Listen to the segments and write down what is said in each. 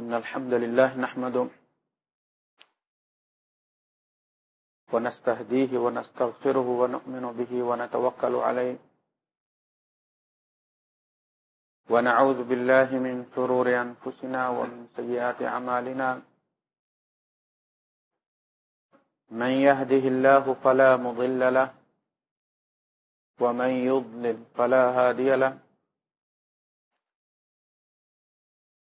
إن الحمد لله نحمده ونستهديه ونستغفره ونؤمن به ونتوكل عليه ونعوذ بالله من شرور أنفسنا ومن سيئات عمالنا من يهده الله فلا مضل له ومن يضلل فلا هادي له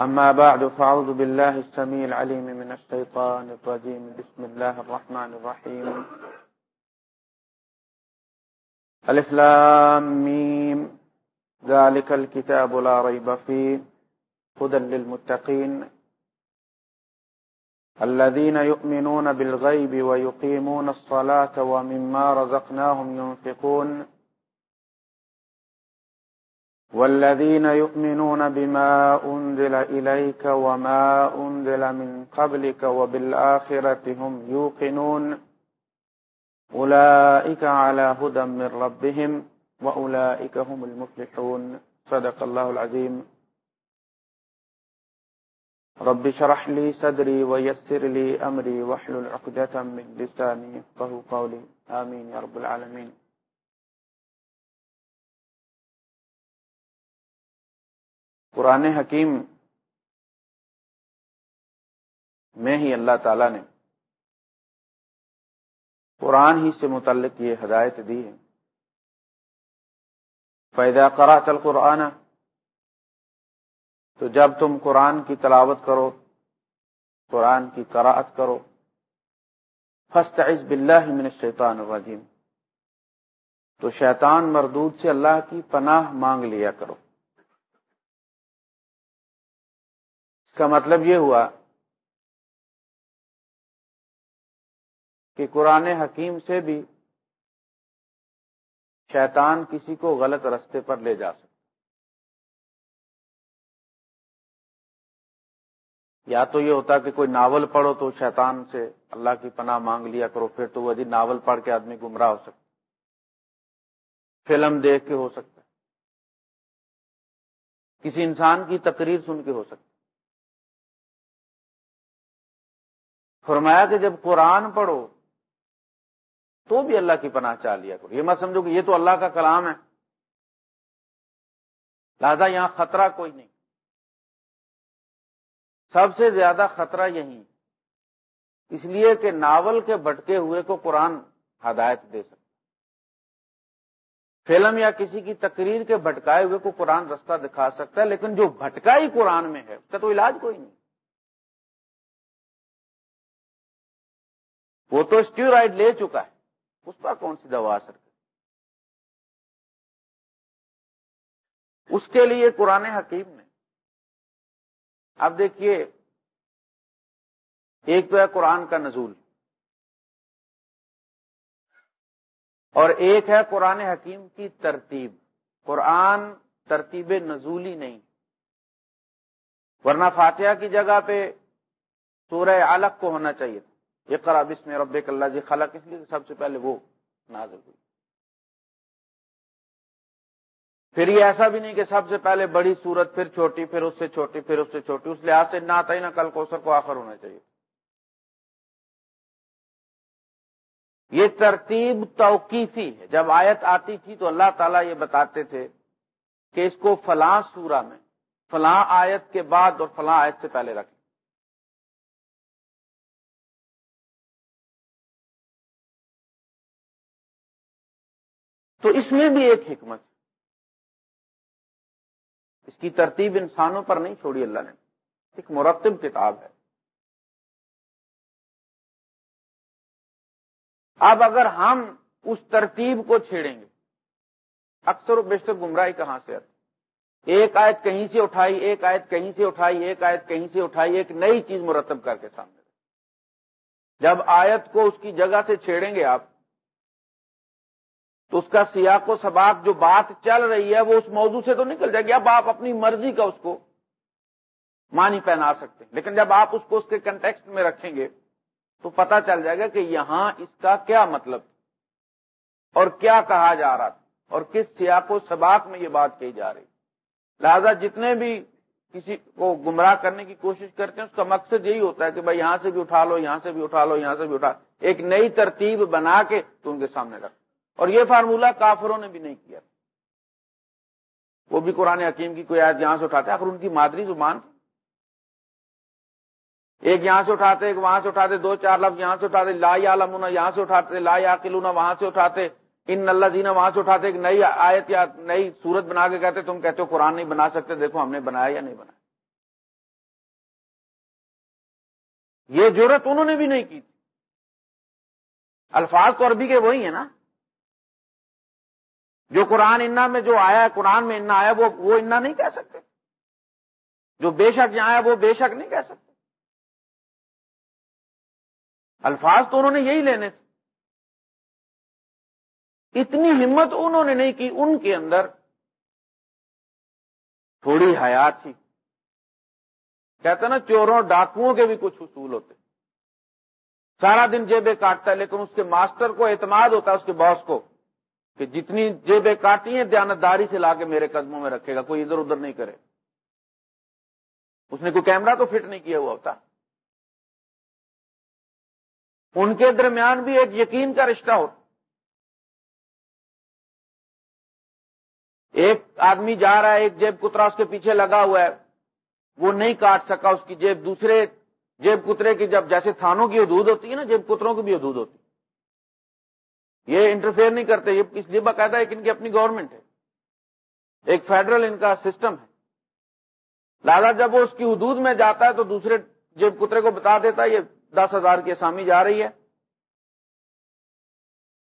أما بعد، فأعوذ بالله السميع العليم من الشيطان الرجيم. بسم الله الرحمن الرحيم. الإفلام ميم. ذلك الكتاب لا ريب فيه. هدى للمتقين. الذين يؤمنون بالغيب ويقيمون الصلاة ومما رزقناهم ينفقون. والذين يؤمنون بما أنزل إليك وما أنزل من قبلك وبالآخرة هم يوقنون أولئك على هدى من ربهم وأولئك هم المفلحون. صدق الله العظيم رب شرح لي صدري ويسر لي أمري وحل العقدة من لساني فهو قولي آمين يا رب العالمين قرآن حکیم میں ہی اللہ تعالی نے قرآن ہی سے متعلق یہ ہدایت دی ہے۔ پیدا کرا چل قرآن تو جب تم قرآن کی تلاوت کرو، قرآن کی قراعت کرو فسٹ عز بلّہ من الشیطان الرجیم تو شیطان مردود سے اللہ کی پناہ مانگ لیا کرو۔ کا مطلب یہ ہوا کہ قرآن حکیم سے بھی شیطان کسی کو غلط رستے پر لے جا سکتا یا تو یہ ہوتا کہ کوئی ناول پڑھو تو شیطان سے اللہ کی پناہ مانگ لیا کرو، پھر تو وہ جی ناول پڑھ کے آدمی گمراہ ہو سکتا فلم دیکھ کے ہو سکتا کسی انسان کی تقریر سن کے ہو سکتا فرمایا کہ جب قرآن پڑھو تو بھی اللہ کی پناہ چاہ لیا کرو۔ یہ مت سمجھو کہ یہ تو اللہ کا کلام ہے۔ لہذا یہاں خطرہ کوئی نہیں۔ سب سے زیادہ خطرہ یہی۔ اس لیے کہ ناول کے بھٹکے ہوئے کو قرآن ہدایت دے سکتا فلم یا کسی کی تقریر کے بھٹکائے ہوئے کو قرآن رستہ دکھا سکتا ہے، لیکن جو بھٹکائی قرآن میں ہے، اس کا تو علاج کوئی نہیں۔ وہ تو اسٹیورائڈ لے چکا ہے۔ اس پر کون سی دوا اثر کر اس کے لیے قرآن حکیم نے۔ اب دیکھیے، ایک تو ہے قرآن کا نزول، اور ایک ہے قرآن حکیم کی ترتیب۔ قرآن ترتیب نزولی نہیں، ورنہ فاتحہ کی جگہ پہ سورہ علق کو ہونا چاہیے تھا یہ قراب اس میں رب اللہ جی خلق. اس لیے سب سے پہلے وہ نازل ہوئی. پھر یہ ایسا بھی نہیں کہ سب سے پہلے بڑی صورت، پھر چھوٹی، پھر اس سے چھوٹی، پھر اس سے چھوٹی. اس لحاظ سے نہ آتا ہی نہ کل کوسر کو آخر ہونا چاہیے. یہ ترتیب توقیفی ہے. جب آیت آتی تھی تو اللہ تعالیٰ یہ بتاتے تھے کہ اس کو فلاں سورہ میں، فلاں آیت کے بعد اور فلاں آیت سے پہلے رکھیں. تو اس میں بھی ایک حکمت اس کی ترتیب انسانوں پر نہیں چھوڑی اللہ نے۔ ایک مرتب کتاب ہے۔ اب اگر ہم اس ترتیب کو چھیڑیں گے، اکثر و بیشتر گمراہی کہاں سے آتی؟ ایک آیت کہیں سے اٹھائی، ایک آیت کہیں سے اٹھائی، ایک آیت کہیں سے اٹھائی، ایک نئی چیز مرتب کر کے سامنے جب آیت کو اس کی جگہ سے چھیڑیں گے آپ تو اس کا سیاق و سباق جو بات چل رہی ہے وہ اس موضوع سے تو نکل جائے گی۔ اب آپ اپنی مرضی کا اس کو مانی پہنا سکتے ہیں۔ لیکن جب آپ اس کو اس کے کنٹیکسٹ میں رکھیں گے تو پتا چل جائے گا کہ یہاں اس کا کیا مطلب اور کیا کہا جا رہا تھا اور کس سیاق و سباق میں یہ بات کہی جا رہی۔ لہذا جتنے بھی کسی کو گمراہ کرنے کی کوشش کرتے ہیں، اس کا مقصد یہی ہوتا ہے کہ بھائی یہاں سے بھی اٹھا لو، یہاں سے بھی اٹھا لو، یہاں سے بھی اٹھا۔ ایک نئی ترتیب بنا کے تو ان کے سامنے رکھ اور یہ فارمولہ کافروں نے بھی نہیں کیا وہ بھی قرآن حکیم کی کوئی آیت یہاں سے اٹھاتے، آخر ان کی مادری زبان ایک یہاں سے اٹھاتے، ایک وہاں سے اٹھاتے، دو چار لفظ یہاں سے اٹھاتے، لا یا لمنا یہاں سے اٹھاتے، لا یا وہاں سے اٹھاتے، ان اللہ جینا وہاں سے اٹھاتے، ایک نئی آیت یا نئی صورت بنا کے کہتے، تم کہتے ہو قرآن نہیں بنا سکتے، دیکھو ہم نے بنایا یا نہیں بنایا۔ یہ ضرورت انہوں نے بھی نہیں کی تھی۔ الفاظ تو عربی کے وہی ہیں نا۔ جو قرآن انا میں جو آیا ہے، قرآن میں انا آیا وہ وہ انا نہیں کہہ سکتے۔ جو بے شک یہاں آیا وہ بے شک نہیں کہہ سکتے۔ الفاظ تو انہوں نے یہی لینے تھے۔ اتنی ہمت انہوں نے نہیں کی، ان کے اندر تھوڑی حیات تھی۔ کہتے نا، چوروں، ڈاکوؤں کے بھی کچھ اصول ہوتے۔ سارا دن جیبیں کاٹتا ہے، لیکن اس کے ماسٹر کو اعتماد ہوتا ہے اس کے باس کو۔ کہ جتنی جیبیں کاٹی ہیں، دیانتداری سے لا کے میرے قدموں میں رکھے گا، کوئی ادھر ادھر نہیں کرے۔ اس نے کوئی کیمرہ تو فٹ نہیں کیا ہوا ہوتا۔ ان کے درمیان بھی ایک یقین کا رشتہ ہوتا ایک آدمی جا رہا ہے، ایک جیب کترا اس کے پیچھے لگا ہوا ہے۔ وہ نہیں کاٹ سکا، اس کی جیب دوسرے جیب کترے کی، جب جیسے تھانوں کی حدود ہوتی ہے نا، جیب کتروں کی بھی حدود ہوتی یہ انٹرفیئر نہیں کرتے، یہ اس لیے باقاعدہ ایک ان کی اپنی گورنمنٹ ہے۔ ایک فیڈرل ان کا سسٹم ہے۔ لالا جب وہ اس کی حدود میں جاتا ہے تو دوسرے جیب کترے کو بتا دیتا ہے، یہ دس ہزار کی اسامی جا رہی ہے۔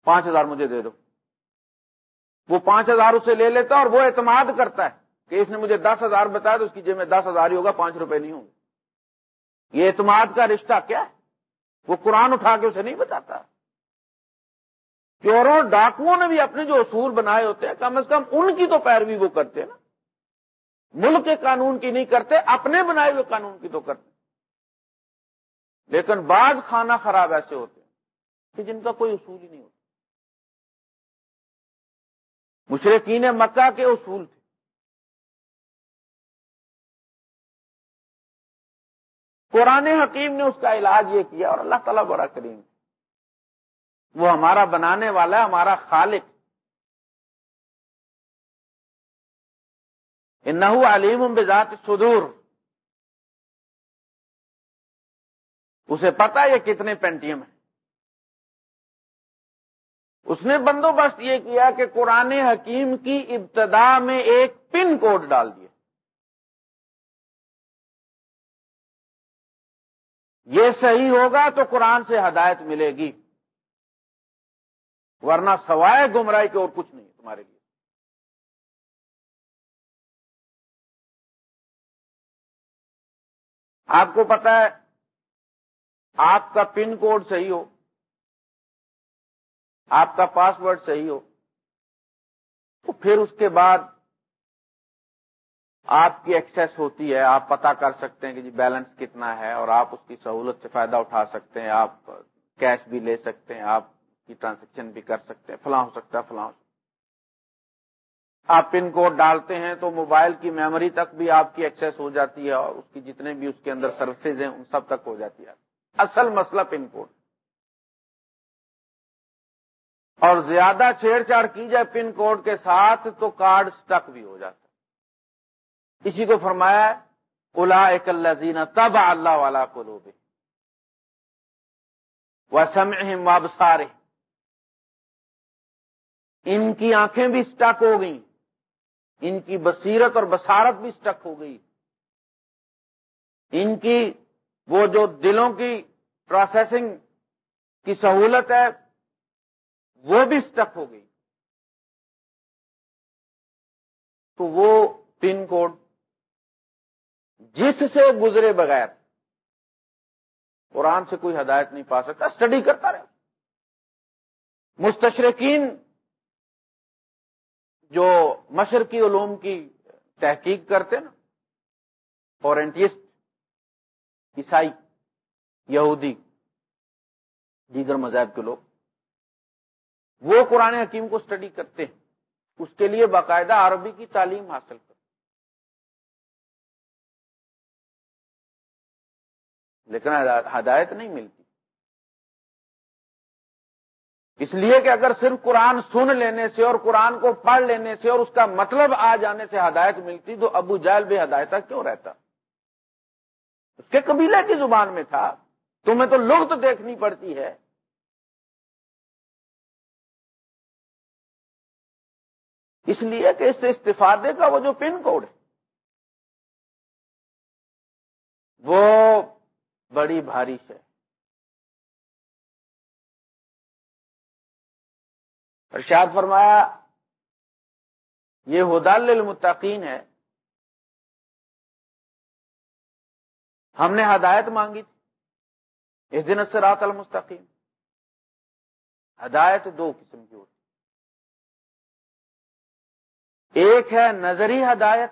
پانچ ہزار مجھے دے دو۔ وہ پانچ ہزار اسے لے لیتا اور وہ اعتماد کرتا ہے کہ اس نے مجھے دس ہزار بتایا تو اس کی جیب میں دس ہزار ہی ہوگا، پانچ روپے نہیں ہوں گے۔ یہ اعتماد کا رشتہ کیا ہے؟ وہ قرآن اٹھا کے اسے نہیں بتاتا۔ چوروں ڈاکوؤں نے بھی اپنے جو اصول بنائے ہوتے ہیں، کم از کم ان کی تو پیروی وہ کرتے ہیں نا۔ ملک کے قانون کی نہیں کرتے، اپنے بنائے ہوئے قانون کی تو کرتے لیکن بعض کھانا خراب ایسے ہوتے ہیں کہ جن کا کوئی اصول ہی نہیں ہوتا۔ مشرقین مکہ کے اصول تھے۔ قرآن حکیم نے اس کا علاج یہ کیا اور اللہ تعالیٰ بڑا کریم۔ وہ ہمارا بنانے والا ہے، ہمارا خالق۔ انہو علیم بذات صدور۔ اسے پتا یہ کتنے پینٹیم ہیں۔ اس نے بندوبست یہ کیا کہ قرآن حکیم کی ابتدا میں ایک پن کوڈ ڈال دیا یہ صحیح ہوگا تو قرآن سے ہدایت ملے گی۔ ورنہ سوائے گمراہی کے اور کچھ نہیں تمہارے لیے۔ آپ کو پتا ہے، آپ کا پن کوڈ صحیح ہو، آپ کا پاس ورڈ صحیح ہو، تو پھر اس کے بعد آپ کی ایکسیس ہوتی ہے۔ آپ پتا کر سکتے ہیں کہ جی بیلنس کتنا ہے اور آپ اس کی سہولت سے فائدہ اٹھا سکتے ہیں، آپ کیش بھی لے سکتے ہیں، آپ کی ٹرانزیکشن بھی کر سکتے ہیں، فلاں ہو سکتا ہے، فلاں ہو سکتا ہے۔ آپ پن کوڈ ڈالتے ہیں تو موبائل کی میموری تک بھی آپ کی ایکسیس ہو جاتی ہے اور اس کی جتنے بھی اس کے اندر سروسز ہیں، ان سب تک ہو جاتی ہے۔ اصل مسئلہ پن کوڈ۔ اور زیادہ چھیڑ چھاڑ کی جائے پن کوڈ کے ساتھ تو کارڈ سٹک بھی ہو جاتا اسی کو فرمایا الا ایک اللہ زینا تب اللہ والا کو لو بے وہ سمے ان کی آنکھیں بھی سٹک ہو گئیں۔ ان کی بصیرت اور بسارت بھی سٹک ہو گئی۔ ان کی وہ جو دلوں کی پروسیسنگ کی سہولت ہے، وہ بھی سٹک ہو گئی۔ تو وہ پن کوڈ جس سے گزرے بغیر قرآن سے کوئی ہدایت نہیں پا سکتا اسٹڈی کرتا رہے۔ مستشرقین جو مشرقی علوم کی تحقیق کرتے نا اورینٹسٹ عیسائی، یہودی، دیگر مذہب کے لوگ، وہ قرآن حکیم کو اسٹڈی کرتے ہیں، اس کے لیے باقاعدہ عربی کی تعلیم حاصل کرتے لیکن ہدایت نہیں ملتی۔ اس لیے کہ اگر صرف قرآن سن لینے سے اور قرآن کو پڑھ لینے سے اور اس کا مطلب آ جانے سے ہدایت ملتی تو ابو جال بے ہدایتہ کیوں رہتا؟ اس کے قبیلے کی زبان میں تھا، تمہیں تو لغت دیکھنی پڑتی ہے۔ اس لیے کہ اس سے استفادے کا وہ جو پن کوڈ ہے، وہ بڑی بارش ہے۔ ارشاد فرمایا، یہ ہدال المتقین ہے۔ ہم نے ہدایت مانگی تھی۔ اس دن سے رات المستقیم۔ ہدایت دو قسم کی ہوتی ایک ہے نظری ہدایت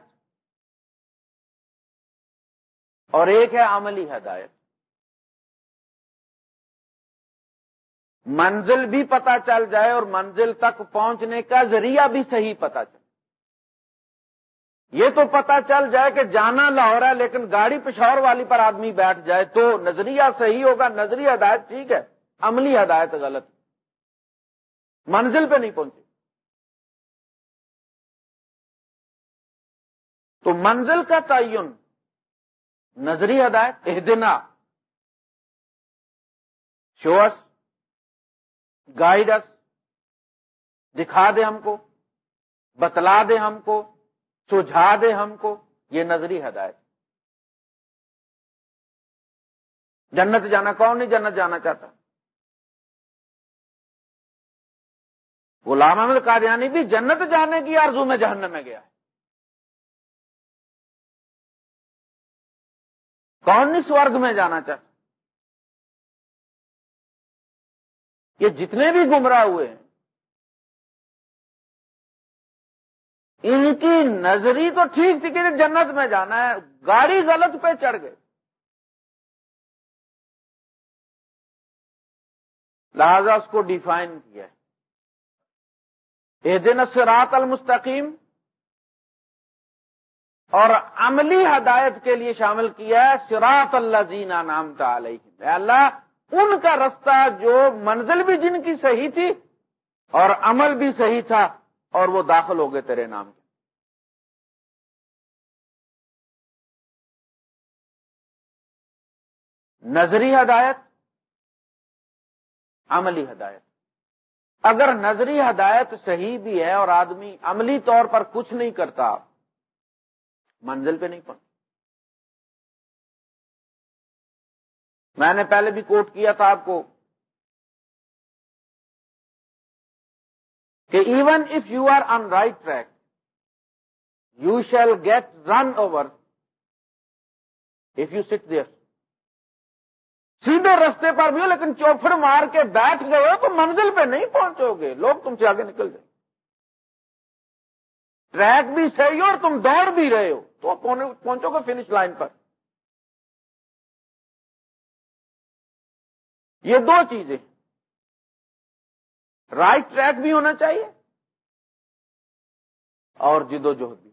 اور ایک ہے عملی ہدایت۔ منزل بھی پتا چل جائے اور منزل تک پہنچنے کا ذریعہ بھی صحیح پتا چل یہ تو پتا چل جائے کہ جانا لاہور ہے لیکن گاڑی پشاور والی پر آدمی بیٹھ جائے تو نظریہ صحیح ہوگا نظری ہدایت ٹھیک ہے، عملی ہدایت غلط منزل پہ نہیں پہنچے۔ تو منزل کا تعین نظری ہدایت، اہدنا شوس گائیڈس دکھا دے ہم کو. بتلا دے ہم کو. سجھا دے ہم کو. یہ نظری ہدایت. جنت جانا کون نہیں جنت جانا چاہتا؟ غلام احمد قادیانی بھی جنت جانے کی آرزو میں جہنم میں گیا. ہے کون نہیں سورگ میں جانا چاہتا؟ یہ جتنے بھی گمراہ ہوئے ہیں، ان کی نظری تو ٹھیک تھی کہ جنت میں جانا ہے، گاڑی غلط پہ چڑھ گئے۔ لہذا اس کو ڈیفائن کیا ہے۔ دن سرات المستقیم اور عملی ہدایت کے لیے شامل کیا ہے سراط اللہ زینا نام کا علیہ اللہ ان کا رستہ جو منزل بھی جن کی صحیح تھی اور عمل بھی صحیح تھا اور وہ داخل ہو گئے تیرے نام کے۔ نظری ہدایت، عملی ہدایت۔ اگر نظری ہدایت صحیح بھی ہے اور آدمی عملی طور پر کچھ نہیں کرتا، منزل پہ نہیں پہنچ میں نے پہلے بھی کوٹ کیا تھا آپ کو کہ even if you are on right track, you shall get run over if you sit there سیدھے رستے پر بھی ہو، لیکن چوپڑ مار کے بیٹھ گئے ہو تو منزل پہ نہیں پہنچو گے۔ لوگ تم سے آگے نکل جائیں۔ ٹریک بھی صحیح ہو اور تم دوڑ بھی رہے ہو، تو پہنچو گے فنش لائن پر۔ یہ دو چیزیں رائٹ ٹریک بھی ہونا چاہیے اور جدو جہد بھی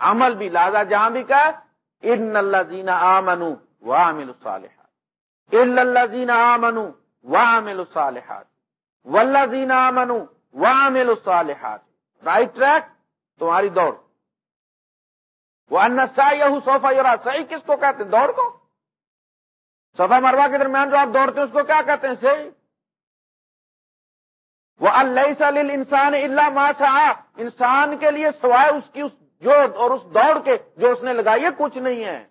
عمل بھی لازا جہاں بھی کہا ان اللہ زینا آ منو واہ مل صالحات ان اللہ زینا آ منو واہ مل صالحات ولہ زینا آ منو واہ مل صالحات رائٹ ٹریک؟ تمہاری دوڑ۔ وہ ان یہ صوفا یورا صحیح کس کو کہتے ہیں؟ دوڑ کو۔ صفا مروا کے درمیان جو آپ دوڑتے ہیں، اس کو کیا کہتے ہیں؟ صحیح؟ وہ اللہ سل انسان اللہ ماشا انسان کے لیے سوائے اس کی، اس جو اور اس دوڑ کے جو اس نے لگائی ہے، کچھ نہیں ہے۔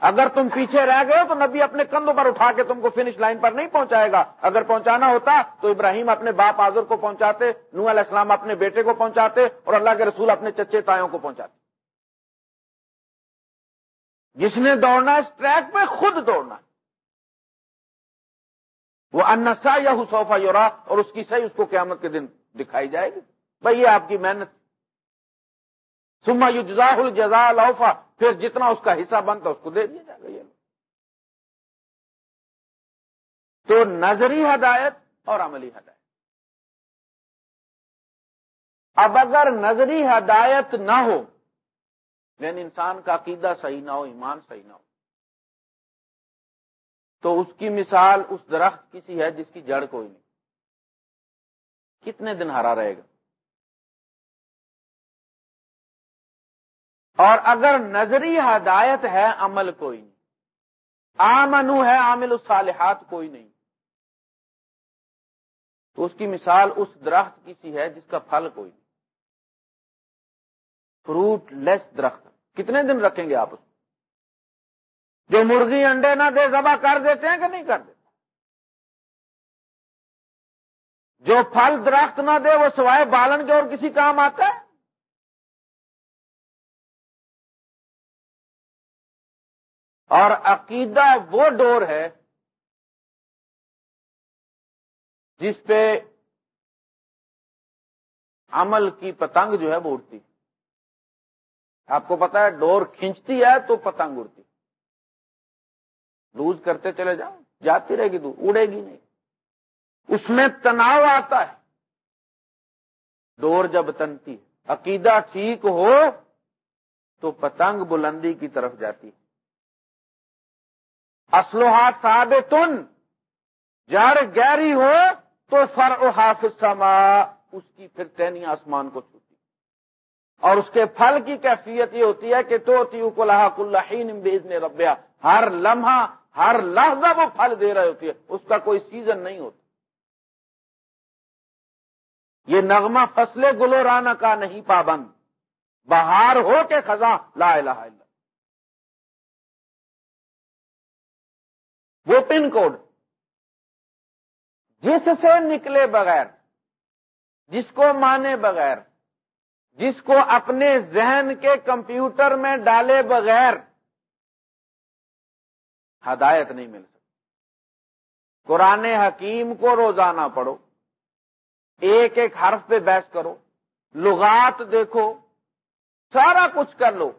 اگر تم پیچھے رہ گئے ہو تو نبی اپنے کندھوں پر اٹھا کے تم کو فنش لائن پر نہیں پہنچائے گا۔ اگر پہنچانا ہوتا تو ابراہیم اپنے باپ آزر کو پہنچاتے نو علیہ السلام اپنے بیٹے کو پہنچاتے اور اللہ کے رسول اپنے چچے تایوں کو پہنچاتے۔ جس نے دوڑنا اس ٹریک پہ خود دوڑنا وہ انسا یا حسوفا یورا اور اس کی صحیح اس کو قیامت کے دن دکھائی جائے گی۔ بھائی، یہ آپ کی محنت۔ سما یو جزا الجزا لوفا پھر جتنا اس کا حصہ بنتا اس کو دے دیا جائے گا یہ۔ تو نظری ہدایت اور عملی ہدایت۔ اب اگر نظری ہدایت نہ ہو یعنی انسان کا عقیدہ صحیح نہ ہو، ایمان صحیح نہ ہو۔ تو اس کی مثال اس درخت کسی ہے جس کی جڑ کوئی نہیں۔ کتنے دن ہرا رہے گا؟ اور اگر نظری ہدایت ہے، عمل کوئی نہیں۔ آمنو ہے، عامل الصالحات کوئی نہیں۔ تو اس کی مثال اس درخت کسی ہے جس کا پھل کوئی نہیں۔ فروٹ لیس درخت کتنے دن رکھیں گے آپ اس جو مرغی انڈے نہ دے، ذبح کر دیتے ہیں کہ نہیں کر دیتے؟ جو پھل درخت نہ دے، وہ سوائے بالن کے اور کسی کام آتا ہے؟ اور عقیدہ وہ ڈور ہے جس پہ عمل کی پتنگ جو ہے وہ اڑتی۔ آپ کو پتا ہے ڈور کھینچتی ہے تو پتنگ اڑتی لوز کرتے چلے جاؤ، جاتی رہے گی تو اڑے گی نہیں۔ اس میں تناؤ آتا ہے۔ ڈور جب تنتی عقیدہ ٹھیک ہو تو پتنگ بلندی کی طرف جاتی ہے۔ اسلوہات صاحب تن جڑ گہری ہو تو فر و حافظ سما، اس کی پھر تینی آسمان کو چھوتی اور اس کے پھل کی کیفیت یہ ہوتی ہے کہ تو تیو کو لہا کلین بیزن ربیا ہر لمحہ، ہر لحظہ وہ پھل دے رہی ہوتی ہے اس کا کوئی سیزن نہیں ہوتا۔ یہ نغمہ فصلے گلو رانا کا نہیں پابند۔ بہار ہو کے خزاں، لا الہ الا وہ پن کوڈ۔ جس سے نکلے بغیر، جس کو مانے بغیر جس کو اپنے ذہن کے کمپیوٹر میں ڈالے بغیر ہدایت نہیں مل سکتی۔ قرآن حکیم کو روزانہ پڑھو، ایک ایک حرف پہ بحث کرو، لغات دیکھو، سارا کچھ کر لو،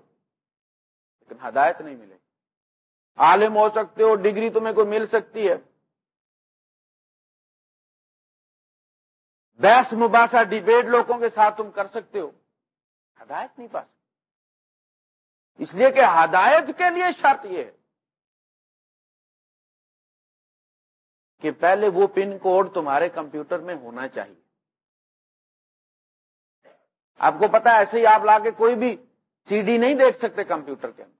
لیکن ہدایت نہیں ملے۔ عالم ہو سکتے ہو، ڈگری تمہیں کوئی مل سکتی ہے۔ بحث مباحثہ ڈیبیٹ لوگوں کے ساتھ تم کر سکتے ہو۔ ہدایت نہیں پا سکتے اس لیے کہ ہدایت کے لیے شرط یہ ہے کہ پہلے وہ پن کوڈ تمہارے کمپیوٹر میں ہونا چاہیے۔ آپ کو پتا ایسے ہی آپ لا کے کوئی بھی سی ڈی نہیں دیکھ سکتے کمپیوٹر کے اندر۔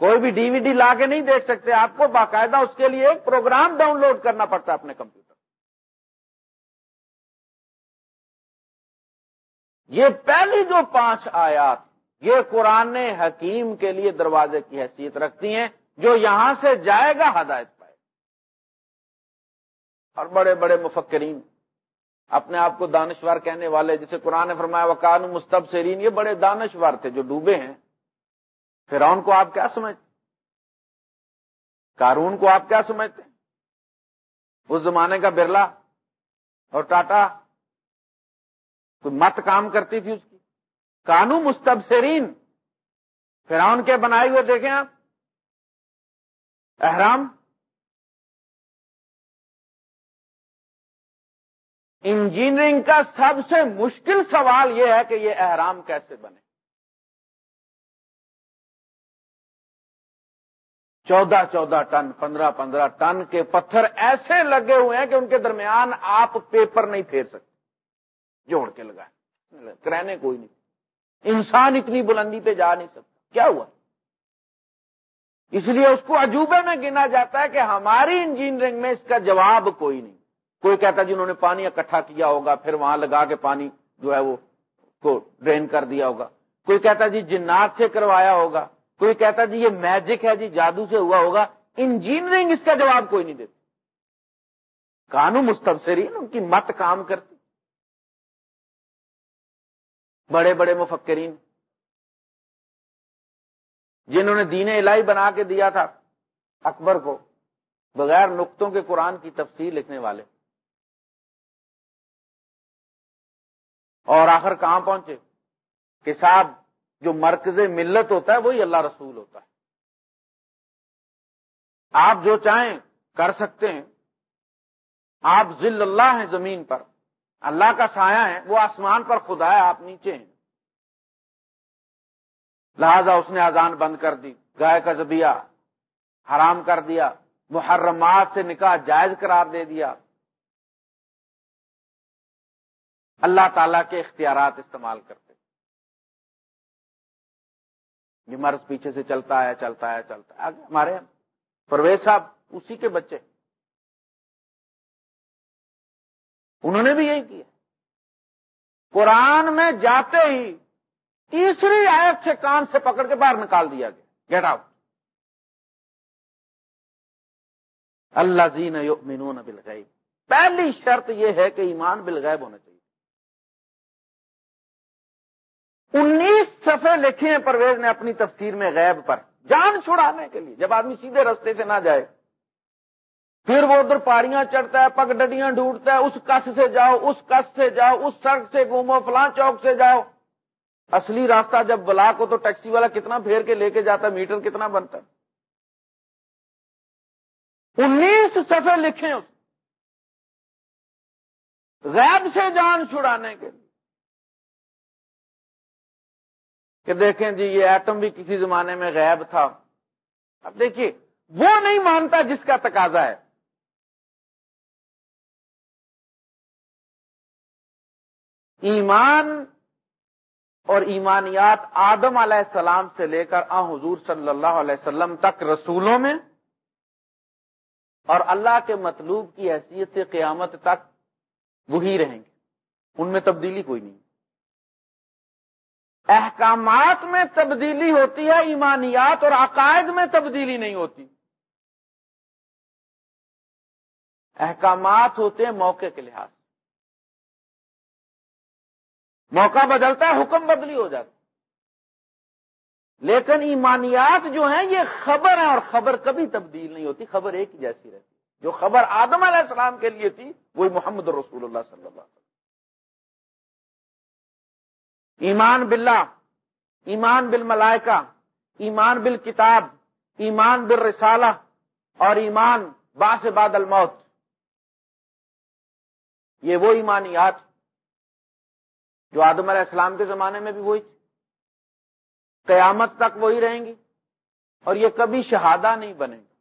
کوئی بھی ڈی وی ڈی لا کے نہیں دیکھ سکتے، آپ کو باقاعدہ اس کے لیے ایک پروگرام ڈاؤن لوڈ کرنا پڑتا ہے اپنے کمپیوٹر یہ پہلی جو پانچ آیات یہ قرآن حکیم کے لیے دروازے کی حیثیت رکھتی ہیں، جو یہاں سے جائے گا ہدایت پائے اور بڑے بڑے مفکرین اپنے آپ کو دانشور کہنے والے، جسے قرآن نے فرمایا وکان مستب سرین یہ بڑے دانشور تھے جو ڈوبے ہیں۔ فرعون کو آپ کیا سمجھتے کارون کو آپ کیا سمجھتے اس زمانے کا برلا اور ٹاٹا کوئی مت کام کرتی تھی اس کی۔ کانو مستبصرین۔ فرعون کے بنائے ہوئے دیکھیں آپ۔ احرام۔ انجینئرنگ کا سب سے مشکل سوال یہ ہے کہ یہ احرام کیسے بنے۔ چودہ چودہ ٹن، پندرہ پندرہ ٹن کے پتھر ایسے لگے ہوئے ہیں کہ ان کے درمیان آپ پیپر نہیں پھیر سکتے۔ جوڑ کے لگائے کرنے کوئی نہیں۔ انسان اتنی بلندی پہ جا نہیں سکتا۔ کیا ہوا؟ اس لیے اس کو عجوبے میں گنا جاتا ہے کہ ہماری انجینئرنگ میں اس کا جواب کوئی نہیں۔ کوئی کہتا جی انہوں نے پانی اکٹھا کیا ہوگا، پھر وہاں لگا کے پانی جو ہے وہ کو ڈرین کر دیا ہوگا۔ کوئی کہتا جی جنات سے کروایا ہوگا۔ کوئی کہتا جی یہ میجک ہے جی جادو سے ہوا ہوگا۔ انجینئرنگ اس کا جواب کوئی نہیں دیتی قانون مستبصرین، ان کی مت کام کرتی بڑے بڑے مفکرین جنہوں نے دین الہی بنا کے دیا تھا اکبر کو، بغیر نقطوں کے قرآن کی تفسیر لکھنے والے۔ اور آخر کہاں پہنچے؟ کہ صاحب، جو مرکز ملت ہوتا ہے، وہی اللہ رسول ہوتا ہے۔ آپ جو چاہیں کر سکتے ہیں۔ آپ ذل اللہ ہیں زمین پر۔ اللہ کا سایہ ہے، وہ آسمان پر خدا ہے، آپ نیچے ہیں۔ لہذا اس نے آزان بند کر دی، گائے کا زبیا حرام کر دیا، محرمات سے نکاح جائز قرار دے دیا۔ اللہ تعالی کے اختیارات استعمال کرتے۔ یہ مرض پیچھے سے چلتا ہے چلتا ہے چلتا ہے۔ ہمارے پرویز صاحب، اسی کے بچے۔ انہوں نے بھی یہی کیا۔ قرآن میں جاتے ہی تیسری آیت سے کان سے پکڑ کے باہر نکال دیا گیا۔ گیٹ آؤٹ اللہ زین مینون بالغیب۔ پہلی شرط یہ ہے کہ ایمان بالغیب ہونا چاہیے۔ انیس صفحے لکھے ہیں پرویز نے اپنی تفسیر میں غیب پر۔ جان چھڑانے کے لیے۔ جب آدمی سیدھے رستے سے نہ جائے۔ پھر وہ ادھر پاڑیاں چڑھتا ہے، پگ ڈڈیاں ڈھونڈتا ہے، اس کس سے جاؤ، اس کس سے جاؤ، اس سڑک سے گھومو، فلاں چوک سے جاؤ۔ اصلی راستہ جب بلاک ہو تو ٹیکسی والا کتنا پھیر کے لے کے جاتا ہے، میٹر کتنا بنتا ہے۔ انیس صفحے لکھے اس۔ غیب سے جان چھڑانے کے لیے۔ کہ دیکھیں جی یہ ایٹم بھی کسی زمانے میں غیب تھا۔ اب دیکھیے، وہ نہیں مانتا جس کا تقاضا ہے۔ ایمان اور ایمانیات آدم علیہ السلام سے لے کر آ حضور صلی اللہ علیہ وسلم تک رسولوں میں اور اللہ کے مطلوب کی حیثیت سے قیامت تک وہی رہیں گے۔ ان میں تبدیلی کوئی نہیں۔ احکامات میں تبدیلی ہوتی ہے، ایمانیات اور عقائد میں تبدیلی نہیں ہوتی۔ احکامات ہوتے ہیں موقع کے لحاظ موقع بدلتا ہے، حکم بدلی ہو جاتا لیکن ایمانیات جو ہیں، یہ خبر ہے اور خبر کبھی تبدیل نہیں ہوتی، خبر ایک ہی جیسی رہتی۔ جو خبر آدم علیہ السلام کے لیے تھی، وہی محمد رسول اللہ صلی اللہ علیہ وسلم۔ ایمان باللہ، ایمان بل ملائکہ ایمان بل کتاب ایمان بل رسالہ اور ایمان باس بعد الموت۔ یہ وہ ایمانیات جو آدم علیہ السلام کے زمانے میں بھی وہی قیامت تک وہی رہیں گی اور یہ کبھی شہادہ نہیں بنے گا۔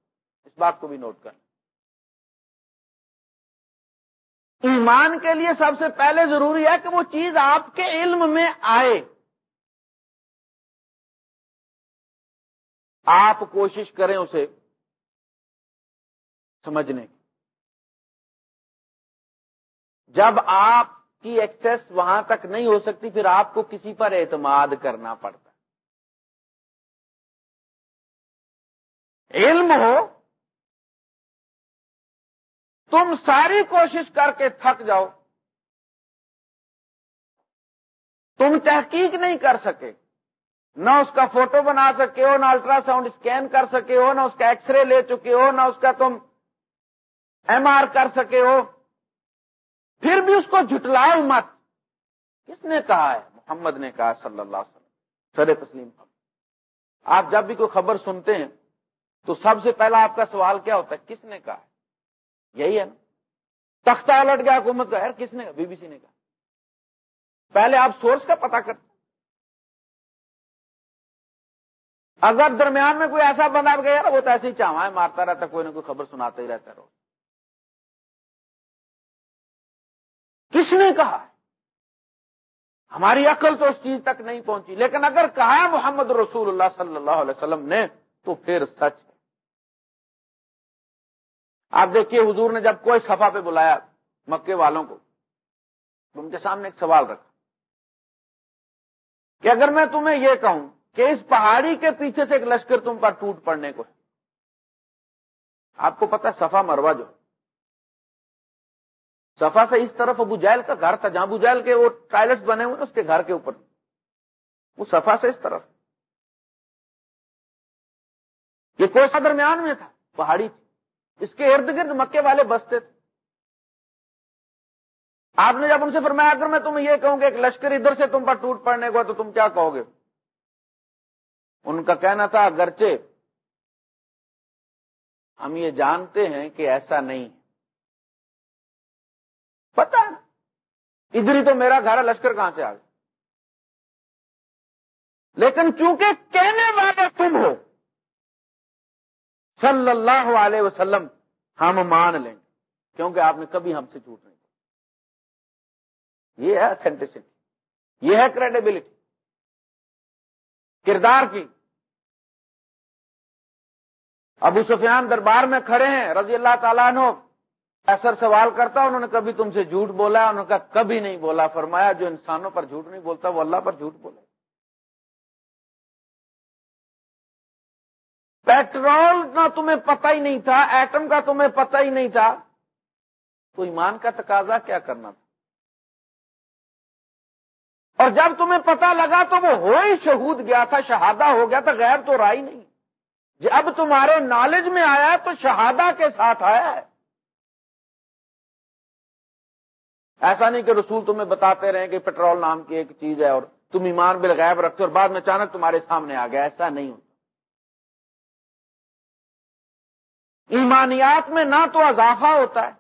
اس بات کو بھی نوٹ کریں ایمان کے لیے سب سے پہلے ضروری ہے کہ وہ چیز آپ کے علم میں آئے۔ آپ کوشش کریں اسے سمجھنے کی۔ جب آپ کی ایکسس وہاں تک نہیں ہو سکتی، پھر آپ کو کسی پر اعتماد کرنا پڑتا۔ علم ہو، تم ساری کوشش کر کے تھک جاؤ۔ تم تحقیق نہیں کر سکے۔ نہ اس کا فوٹو بنا سکے ہو، نہ الٹرا ساؤنڈ اسکین کر سکے ہو، نہ اس کا ایکس رے لے چکے ہو، نہ اس کا تم ایم آر کر سکے ہو۔ پھر بھی اس کو جھٹلاؤ مت۔ کس نے کہا ہے؟ محمد نے کہا صلی اللہ علیہ وسلم۔ سر تسلیم آپ جب بھی کوئی خبر سنتے ہیں، تو سب سے پہلا آپ کا سوال کیا ہوتا ہے؟ کس نے کہا ہے؟ یہی ہے نا۔ تختہ الٹ گیا، حکومت کا۔ یار کس نے بی بی سی نے کہا۔ پہلے آپ سورس کا پتا کرتے اگر درمیان میں کوئی ایسا بندہ گیا، وہ تو ایسے ہی چاوا مارتا رہتا کوئی نہ کوئی خبر سناتا ہی رہتا رہو کس نے کہا ہماری عقل تو اس چیز تک نہیں پہنچی، لیکن اگر کہا محمد رسول اللہ صلی اللہ علیہ وسلم نے، تو پھر سچ ہے۔ آپ دیکھیے حضور نے جب کوئی صفا پہ بلایا مکے والوں کو ان کے سامنے ایک سوال رکھا کہ اگر میں تمہیں یہ کہوں کہ اس پہاڑی کے پیچھے سے ایک لشکر تم پر ٹوٹ پڑنے کو ہے، آپ کو پتا سفا مروا جو سفا سے اس طرف ابو جیل کا گھر تھا، جہاں ابو جیل کے وہ ٹائلٹس بنے ہوئے اس کے گھر کے اوپر۔ وہ سفا سے اس طرف۔ یہ کوسا درمیان میں تھا، پہاڑی تھی۔ اس کے ارد گرد مکے والے بستے تھے۔ آپ نے جب ان سے فرمایا، اگر میں تمہیں یہ کہوں کہ ایک لشکر ادھر سے تم پر ٹوٹ پڑنے کو تو تم کیا کہو گے؟ ان کا کہنا تھا، اگرچہ ہم یہ جانتے ہیں کہ ایسا نہیں۔ پتا ادھر ہی تو میرا گھر لشکر کہاں سے آ گیا لیکن چونکہ کہنے والے تم ہو، صلی اللہ علیہ وسلم ہم مان لیں گے، کیونکہ آپ نے کبھی ہم سے جھوٹ نہیں یہ ہے اتھینٹسٹی یہ ہے کریڈیبلٹی کردار کی۔ ابو سفیان دربار میں کھڑے ہیں، رضی اللہ تعالیٰ نے ایسر سوال کرتا، انہوں نے کبھی تم سے جھوٹ بولا، انہوں نے کہا کبھی نہیں بولا، فرمایا جو انسانوں پر جھوٹ نہیں بولتا، وہ اللہ پر جھوٹ بولے۔ پیٹرول نہ تمہیں پتہ ہی نہیں تھا، ایٹم کا تمہیں پتہ ہی نہیں تھا۔ تو ایمان کا تقاضا کیا کرنا تھا؟ اور جب تمہیں پتا لگا تو وہ ہو ہی شہود گیا تھا، شہادہ ہو گیا تھا، غیر تو رائی نہیں۔ جب تمہارے نالج میں آیا تو شہادہ کے ساتھ آیا ہے۔ ایسا نہیں کہ رسول تمہیں بتاتے رہے کہ پیٹرول نام کی ایک چیز ہے اور تم ایمان بالغیب رکھتے اور بعد میں اچانک تمہارے سامنے آ گیا، ایسا نہیں ہوتا۔ ایمانیات میں نہ تو اضافہ ہوتا ہے۔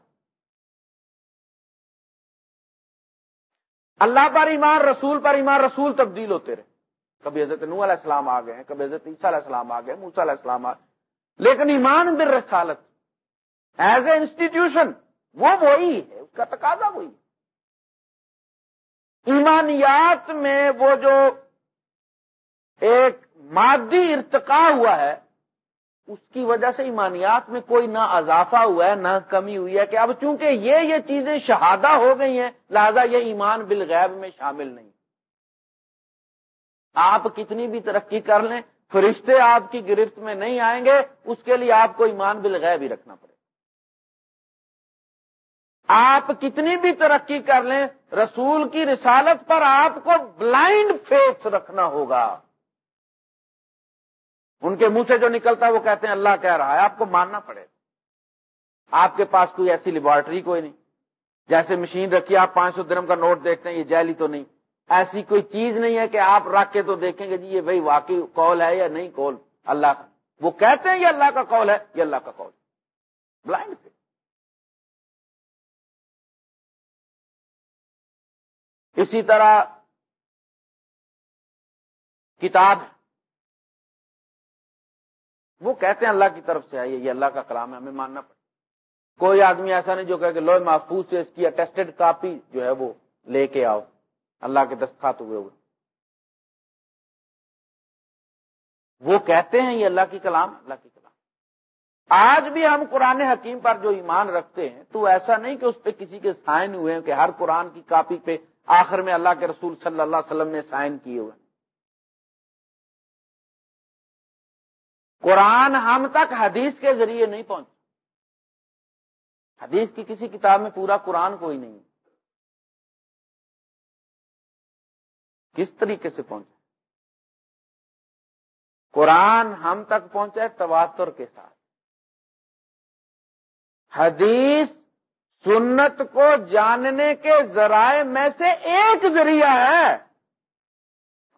اللہ پر ایمان، رسول پر ایمان، رسول تبدیل ہوتے رہے۔ کبھی حضرت نو علیہ السلام آ گئے کبھی حضرت عیسیٰ علیہ السلام آ گئے موسا علیہ السلام آ گئے لیکن ایمان بر رسالت ایز اے انسٹیٹیوشن، وہ وہی ہے، اس کا تقاضا وہی ایمانیات میں وہ جو ایک مادی ارتقا ہوا ہے، اس کی وجہ سے ایمانیات میں کوئی نہ اضافہ ہوا ہے، نہ کمی ہوئی ہے کہ اب چونکہ یہ یہ چیزیں شہادہ ہو گئی ہیں، لہذا یہ ایمان بالغیب میں شامل نہیں۔ آپ کتنی بھی ترقی کر لیں، فرشتے آپ کی گرفت میں نہیں آئیں گے، اس کے لیے آپ کو ایمان بالغیب ہی رکھنا پڑے۔ آپ کتنی بھی ترقی کر لیں، رسول کی رسالت پر آپ کو بلائنڈ فیتھ رکھنا ہوگا۔ ان کے منہ سے جو نکلتا ہے، وہ کہتے ہیں، اللہ کہہ رہا ہے، آپ کو ماننا پڑے۔ آپ کے پاس کوئی ایسی لیبارٹری کوئی نہیں۔ جیسے مشین رکھی، آپ پانچ سو درم کا نوٹ دیکھتے ہیں، یہ جیلی تو نہیں۔ ایسی کوئی چیز نہیں ہے کہ آپ رکھ کے تو دیکھیں گے جی یہ بھائی واقعی کال ہے یا نہیں کال اللہ کا۔ وہ کہتے ہیں، یہ اللہ کا کال ہے، یہ اللہ کا کال بلائنڈ سے اسی طرح کتاب، وہ کہتے ہیں اللہ کی طرف سے، آئیے، یہ اللہ کا کلام ہے، ہمیں ماننا پڑے۔ کوئی آدمی ایسا نہیں جو کہ لوہ محفوظ سے اس کی اٹیسٹڈ کاپی جو ہے وہ لے کے آؤ، اللہ کے دستخط ہوئے ہوئے۔ وہ کہتے ہیں یہ اللہ کی کلام، اللہ کی کلام۔ آج بھی ہم قرآن حکیم پر جو ایمان رکھتے ہیں، تو ایسا نہیں کہ اس پہ کسی کے سائن ہوئے ہیں کہ ہر قرآن کی کاپی پہ آخر میں اللہ کے رسول صلی اللہ علیہ وسلم نے سائن کیے ہوئے۔ قرآن ہم تک حدیث کے ذریعے نہیں پہنچ حدیث کی کسی کتاب میں پورا قرآن کوئی نہیں۔ کس طریقے سے پہنچا قرآن ہم تک پہنچا ہے تواتر کے ساتھ۔ حدیث سنت کو جاننے کے ذرائع میں سے ایک ذریعہ ہے۔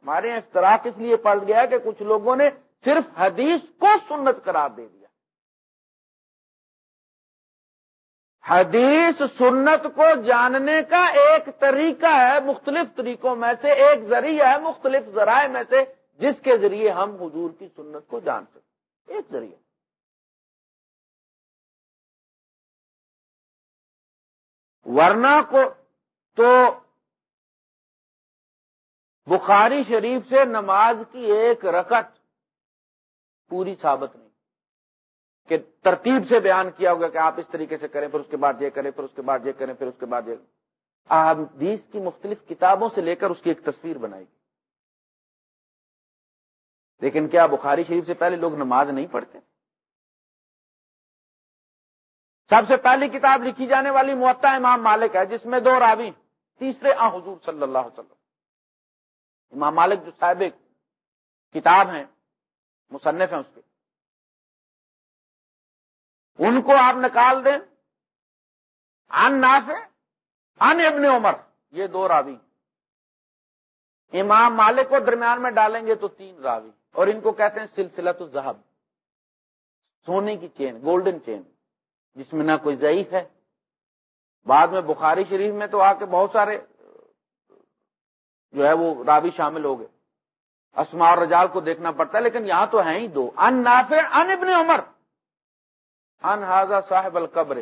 ہمارے افطراک اس لیے پڑ گیا کہ کچھ لوگوں نے صرف حدیث کو سنت قرار دے دیا۔ حدیث سنت کو جاننے کا ایک طریقہ ہے، مختلف طریقوں میں سے ایک ذریعہ ہے، مختلف ذرائع میں سے جس کے ذریعے ہم حضور کی سنت کو جان سکتے ایک ذریعہ۔ ورنہ کو تو بخاری شریف سے نماز کی ایک رکت پوری ثابت نہیں۔ کہ ترتیب سے بیان کیا ہوگا کہ آپ اس طریقے سے کریں، پھر اس کے بعد یہ کریں، پھر اس کے بعد یہ کریں، پھر اس کے بعد یہ۔ احادیث کی مختلف کتابوں سے لے کر اس کی ایک تصویر بنائی گئی۔ لیکن کیا بخاری شریف سے پہلے لوگ نماز نہیں پڑھتے؟ سب سے پہلی کتاب لکھی جانے والی معطا امام مالک ہے، جس میں دو راوی تیسرے آ حضور صلی اللہ علیہ وسلم۔ امام مالک جو صاحب کتاب ہیں، مصنف ہیں اس کے۔ ان کو آپ نکال دیں۔ ان نافع ان ابن عمر، یہ دو راوی امام مالک کو درمیان میں ڈالیں گے تو تین راوی۔ اور ان کو کہتے ہیں سلسلہ تو زہب سونے کی چین، گولڈن چین۔ جس میں نہ کوئی ضعیف ہے۔ بعد میں بخاری شریف میں تو آ کے بہت سارے جو ہے وہ راوی شامل ہو گئے۔ اسما اور رجال کو دیکھنا پڑتا ہے، لیکن یہاں تو ہیں ہی دو۔ ان نافع ان ابن عمر۔ ان حاضہ صاحب القبر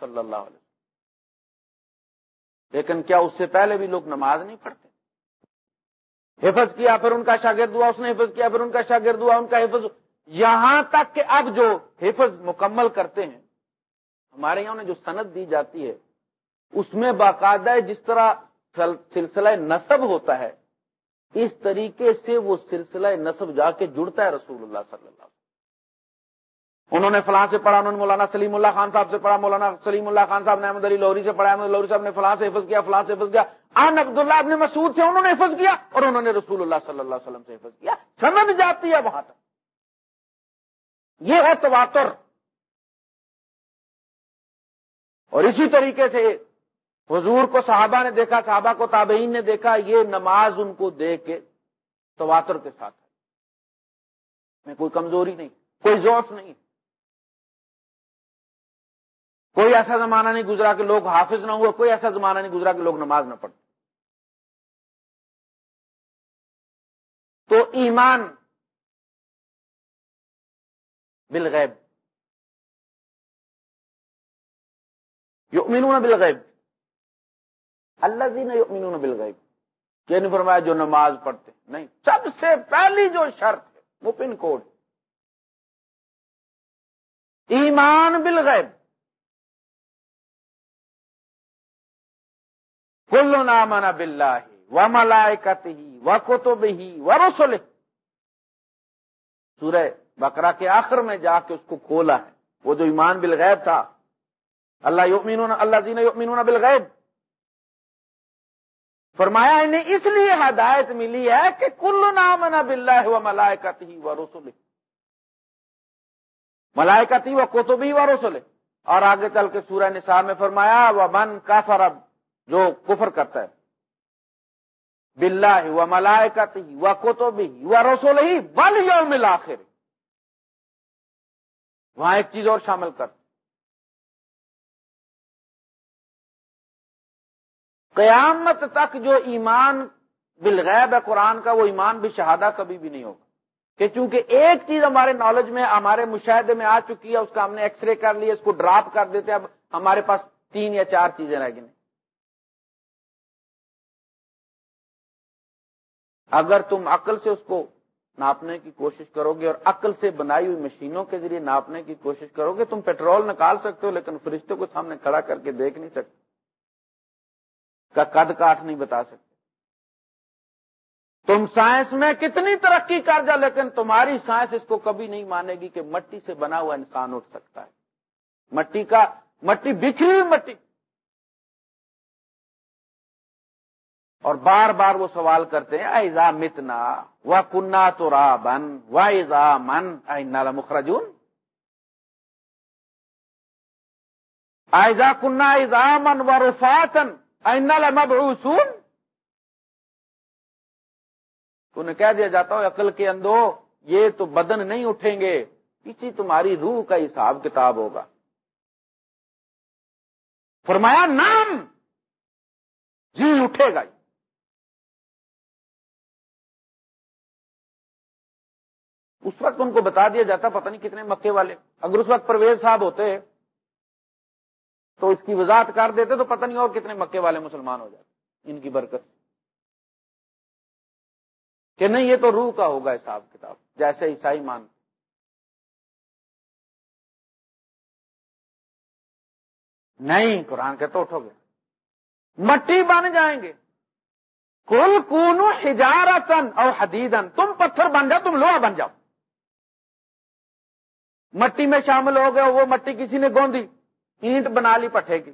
صلی اللہ علیہ لیکن کیا اس سے پہلے بھی لوگ نماز نہیں پڑھتے؟ حفظ کیا، پھر ان کا شاگرد ہوا، اس نے حفظ کیا، پھر ان کا شاگرد ہوا، ان کا حفظ یہاں تک کہ اب جو حفظ مکمل کرتے ہیں، ہمارے یہاں جو سند دی جاتی ہے، اس میں باقاعدہ جس طرح سلسلہ نصب ہوتا ہے، اس طریقے سے وہ سلسلہ نصب جا کے جڑتا ہے رسول اللہ صلی اللہ علیہ انہوں نے فلاں سے پڑھا، انہوں نے مولانا سلیم اللہ خان صاحب سے پڑھا، مولانا سلیم اللہ خان صاحب نے احمد علی لوری سے پڑھا، احمد لوری صاحب نے فلاں سے حفظ کیا، فلاں سے حفظ کیا۔ آن عبداللہ ابن مسعود سے انہوں نے حفظ کیا اور انہوں نے رسول اللہ صلی اللہ علیہ وسلم سے حفظ کیا۔ سمجھ جاتی ہے وہاں تک۔ یہ ہے تواتر۔ اور اسی طریقے سے حضور کو صحابہ نے دیکھا، صحابہ کو تابعین نے دیکھا، یہ نماز ان کو دیکھ کے تواتر کے ساتھ ہے میں کوئی کمزوری نہیں، کوئی ذوف نہیں۔ کوئی ایسا زمانہ نہیں گزرا کہ لوگ حافظ نہ ہوا کوئی ایسا زمانہ نہیں گزرا کہ لوگ نماز نہ پڑھتے تو ایمان بالغیب۔ یؤمنون بالغیب۔ اللہ جی نے یؤمنون بالغیب۔ کیا نہیں فرمایا جو نماز پڑھتے نہیں۔ سب سے پہلی جو شرط ہے وہ پن کوڈ ایمان بالغیب۔ کل نامنا بلّہ و ملائکت ہی و کتب ہی و رسول سورہ بکرا کے آخر میں جا کے اس کو کھولا ہے۔ وہ جو ایمان بالغیب تھا۔ اللہ یؤمنون اللہ زین یؤمنون بالغیب۔ فرمایا، انہیں اس لیے ہدایت ملی ہے کہ کل نام بلّہ و ملائکت ہی و رسول ملائکتی و کوتبی و رسول اور آگے چل کے سورہ نثار میں فرمایا وہ من کافر اب جو کفر کرتا ہے۔ بلّہ و ملائکت ہی و کوتبی و رسول ہی بل یوم آخر وہاں ایک چیز اور شامل کر۔ قیامت تک جو ایمان بالغیب ہے قرآن کا، وہ ایمان بھی شہادہ کبھی بھی نہیں ہوگا۔ کہ چونکہ ایک چیز ہمارے نالج میں، ہمارے مشاہدے میں آ چکی ہے، اس کا ہم نے ایکس رے کر لیا اس کو ڈراپ کر دیتے اب ہمارے پاس تین یا چار چیزیں رہ گئی اگر تم عقل سے اس کو ناپنے کی کوشش کرو گے اور عقل سے بنائی ہوئی مشینوں کے ذریعے ناپنے کی کوشش کرو گے تم پیٹرول نکال سکتے ہو لیکن فرشتوں کو سامنے کھڑا کر کے دیکھ نہیں سکتے، کا قد کاٹ نہیں بتا سکتے۔ تم سائنس میں کتنی ترقی کر جا، لیکن تمہاری سائنس اس کو کبھی نہیں مانے گی کہ مٹی سے بنا ہوا انسان اٹھ سکتا ہے۔ مٹی کا، مٹی بکھری ہوئی مٹی۔ اور بار بار وہ سوال کرتے ہیں، ایزا متنا و کنا تو بن و ایزا من اینا مخرجون ایزا کنا ایزا من و رفاتن اینا مبعوثون انہیں کہہ دیا، جاتا ہو عقل کے اندو، یہ تو بدن نہیں اٹھیں گے کسی تمہاری روح کا حساب کتاب ہوگا. فرمایا نام جی اٹھے گا اس وقت ان کو بتا دیا جاتا پتہ نہیں کتنے مکے والے۔ اگر اس وقت پرویز صاحب ہوتے تو اس کی وضاحت کر دیتے تو پتہ نہیں اور کتنے مکے والے مسلمان ہو جاتے۔ ان کی برکت۔ کہ نہیں، یہ تو روح کا ہوگا حساب کتاب، جیسے عیسائی مان۔ نہیں، قرآن کے تو اٹھو گے۔ مٹی بن جائیں گے۔ کل کونو ہجارتن اور حدیدن تم پتھر بن جاؤ، تم لوہا بن جاؤ۔ مٹی میں شامل ہو گئے وہ مٹی کسی نے گوندی اینٹ بنا لی پٹھے کی۔